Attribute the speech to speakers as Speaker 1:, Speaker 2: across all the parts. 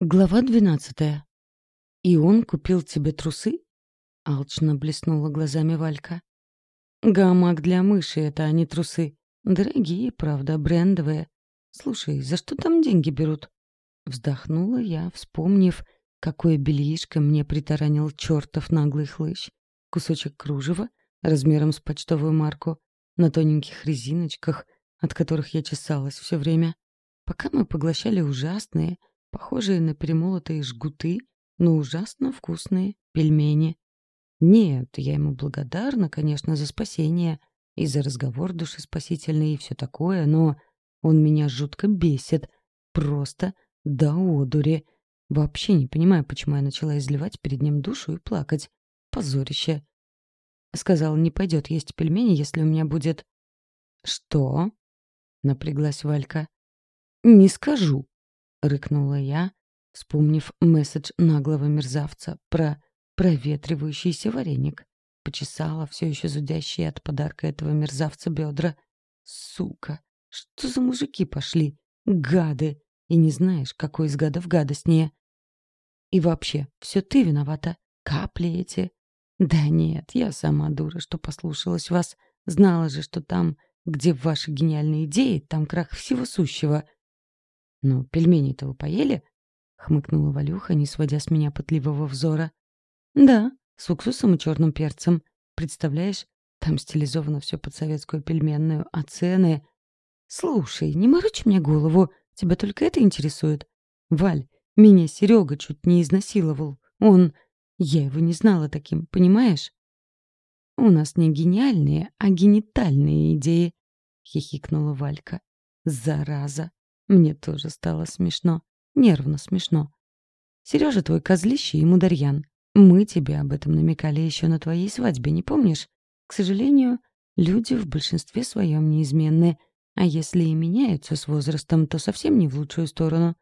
Speaker 1: Глава двенадцатая. «И он купил тебе трусы?» — алчно блеснула глазами Валька. «Гамак для мыши — это, а не трусы. Дорогие, правда, брендовые. Слушай, за что там деньги берут?» Вздохнула я, вспомнив, какое бельишко мне притаранил чертов наглый хлыщ. Кусочек кружева размером с почтовую марку, на тоненьких резиночках, от которых я чесалась все время. Пока мы поглощали ужасные — похожие на перемолотые жгуты, но ужасно вкусные пельмени. Нет, я ему благодарна, конечно, за спасение и за разговор душеспасительный и все такое, но он меня жутко бесит. Просто до одури. Вообще не понимаю, почему я начала изливать перед ним душу и плакать. Позорище. Сказал, не пойдет есть пельмени, если у меня будет... Что? Напряглась Валька. Не скажу, рыкнула я, вспомнив месседж наглого мерзавца про проветривающийся вареник. Почесала все еще зудящие от подарка этого мерзавца бедра. Сука, что за мужики пошли? Гады! И не знаешь, какой из гадов гадостнее. И вообще, все ты виновата. Капли эти. Да нет, я сама дура, что послушалась вас. Знала же, что там, где ваши гениальные идеи, там крах всего сущего — «Ну, пельмени-то вы поели?» — хмыкнула Валюха, не сводя с меня пытливого взора. «Да, с уксусом и черным перцем. Представляешь, там стилизовано все под советскую пельменную, а цены...» «Слушай, не морочь мне голову, тебя только это интересует. Валь, меня Серега чуть не изнасиловал. Он... Я его не знала таким, понимаешь?» «У нас не гениальные, а генитальные идеи», — хихикнула Валька. «Зараза! Мне тоже стало смешно. Нервно смешно. Сережа твой козлище и мударьян. Мы тебе об этом намекали еще на твоей свадьбе, не помнишь? К сожалению, люди в большинстве своем неизменны. А если и меняются с возрастом, то совсем не в лучшую сторону.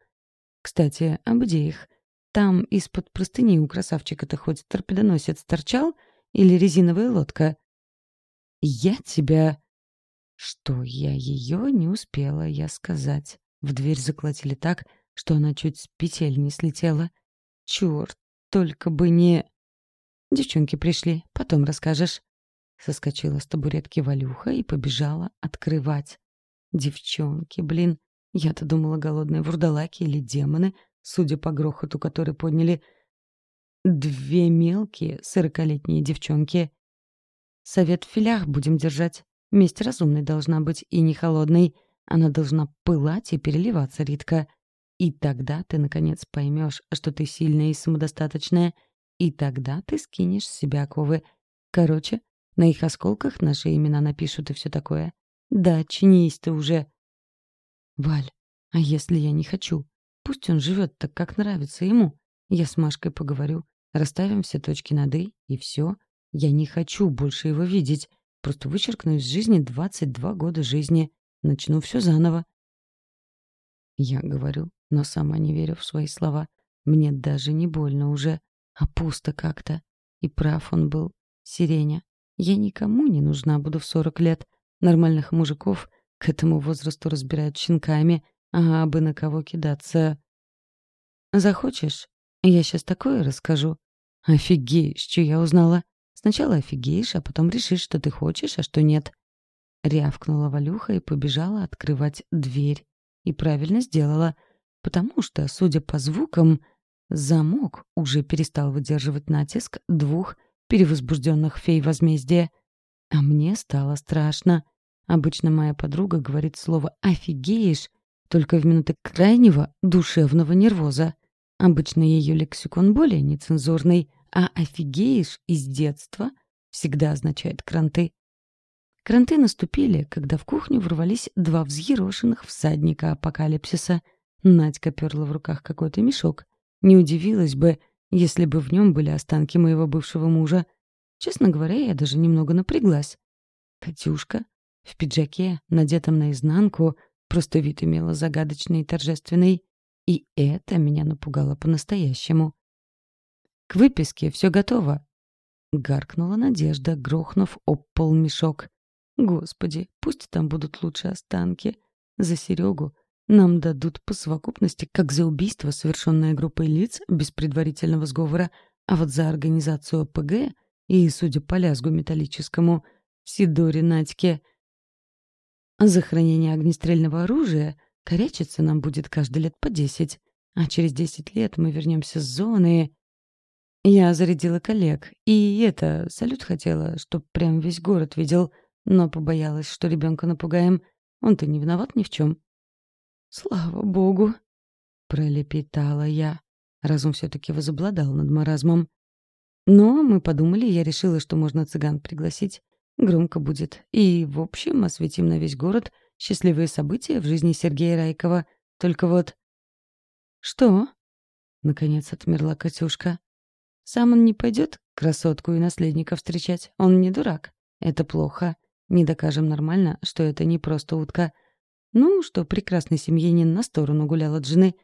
Speaker 1: Кстати, об их? Там из-под простыни у красавчика-то хоть торпедоносец торчал или резиновая лодка? Я тебя... Что я ее не успела я сказать. В дверь заколотили так, что она чуть с петель не слетела. Черт, только бы не... Девчонки пришли, потом расскажешь. Соскочила с табуретки Валюха и побежала открывать. Девчонки, блин, я-то думала, голодные вурдалаки или демоны, судя по грохоту, который подняли две мелкие сорокалетние девчонки. Совет в филях будем держать. Месть разумной должна быть и не холодной. Она должна пылать и переливаться, Ритка. И тогда ты, наконец, поймешь, что ты сильная и самодостаточная. И тогда ты скинешь с себя оковы. Короче, на их осколках наши имена напишут и все такое. Да, чинись ты уже. Валь, а если я не хочу? Пусть он живет так, как нравится ему. Я с Машкой поговорю. Расставим все точки над «и» и все. Я не хочу больше его видеть. Просто вычеркну из жизни 22 года жизни начну все заново. Я говорю, но сама не верю в свои слова. Мне даже не больно уже, а пусто как-то. И прав он был, Сиреня. Я никому не нужна буду в сорок лет. Нормальных мужиков к этому возрасту разбирают щенками, а бы на кого кидаться. Захочешь? Я сейчас такое расскажу. Офигеешь, что я узнала. Сначала офигеешь, а потом решишь, что ты хочешь, а что нет. Рявкнула Валюха и побежала открывать дверь. И правильно сделала, потому что, судя по звукам, замок уже перестал выдерживать натиск двух перевозбужденных фей возмездия. А мне стало страшно. Обычно моя подруга говорит слово «офигеешь» только в минуты крайнего душевного нервоза. Обычно ее лексикон более нецензурный, а «офигеешь» из детства всегда означает «кранты». Кранты наступили, когда в кухню ворвались два взъерошенных всадника апокалипсиса. Надька перла в руках какой-то мешок. Не удивилась бы, если бы в нем были останки моего бывшего мужа. Честно говоря, я даже немного напряглась. Катюшка в пиджаке, надетом наизнанку, просто вид имела загадочный и торжественный. И это меня напугало по-настоящему. «К выписке все готово!» — гаркнула Надежда, грохнув об пол мешок. Господи, пусть там будут лучше останки. За Серегу нам дадут по совокупности, как за убийство, совершенное группой лиц без предварительного сговора, а вот за организацию ОПГ и, судя по лязгу металлическому, Сидоре Надьке. За хранение огнестрельного оружия корячиться нам будет каждый лет по десять, а через десять лет мы вернемся с зоны Я зарядила коллег, и это, салют хотела, чтоб прям весь город видел — но побоялась, что ребенка напугаем. Он-то не виноват ни в чем. «Слава богу!» — пролепетала я. Разум все таки возобладал над маразмом. Но мы подумали, я решила, что можно цыган пригласить. Громко будет. И, в общем, осветим на весь город счастливые события в жизни Сергея Райкова. Только вот... «Что?» — наконец отмерла Катюшка. «Сам он не пойдет красотку и наследника встречать. Он не дурак. Это плохо. Не докажем нормально, что это не просто утка. Ну, что прекрасный семьянин на сторону гулял от жены.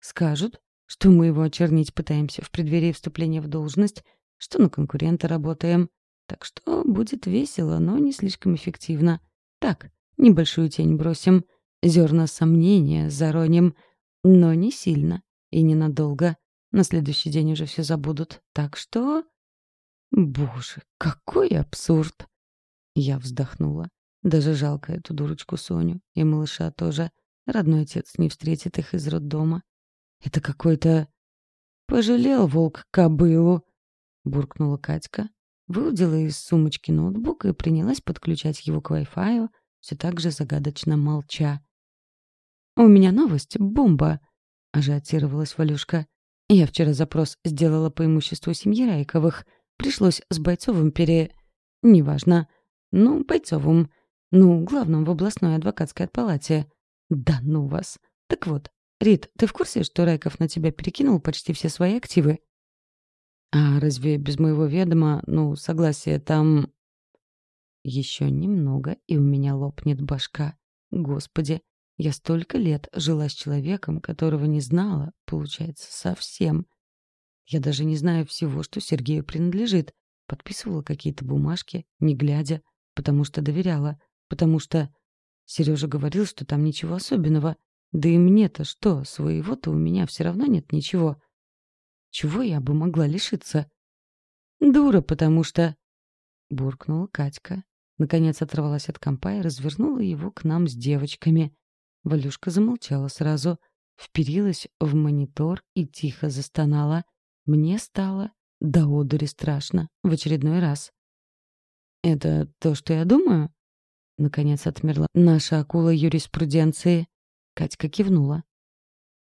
Speaker 1: Скажут, что мы его очернить пытаемся в преддверии вступления в должность, что на конкурента работаем. Так что будет весело, но не слишком эффективно. Так, небольшую тень бросим, зерна сомнения зароним, но не сильно и ненадолго. На следующий день уже все забудут. Так что... Боже, какой абсурд! Я вздохнула. Даже жалко эту дурочку Соню. И малыша тоже. Родной отец не встретит их из роддома. Это какой-то... «Пожалел волк кобылу!» — буркнула Катька. Выудила из сумочки ноутбук и принялась подключать его к Wi-Fi, все так же загадочно молча. «У меня новость, бомба!» — ажиотировалась Валюшка. «Я вчера запрос сделала по имуществу семьи Райковых. Пришлось с Бойцовым пере... Неважно. Ну, Бойцовым. Ну, главным в областной адвокатской палате. Да ну вас. Так вот, Рит, ты в курсе, что Райков на тебя перекинул почти все свои активы? А разве без моего ведома, ну, согласия там... Еще немного, и у меня лопнет башка. Господи, я столько лет жила с человеком, которого не знала, получается, совсем. Я даже не знаю всего, что Сергею принадлежит. Подписывала какие-то бумажки, не глядя. Потому что доверяла. Потому что... Сережа говорил, что там ничего особенного. Да и мне-то что, своего-то у меня все равно нет ничего. Чего я бы могла лишиться? Дура, потому что... Буркнула Катька. Наконец оторвалась от компа и развернула его к нам с девочками. Валюшка замолчала сразу, вперилась в монитор и тихо застонала. Мне стало до одури страшно в очередной раз. Это то, что я думаю? Наконец отмерла наша акула юриспруденции. Катька кивнула.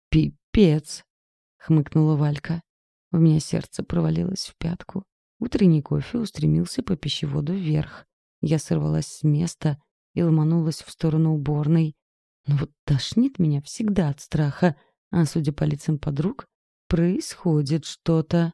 Speaker 1: Пипец, хмыкнула Валька. У меня сердце провалилось в пятку. Утренний кофе устремился по пищеводу вверх. Я сорвалась с места и ломанулась в сторону уборной. Но вот тошнит меня всегда от страха, а судя по лицам подруг, происходит что-то.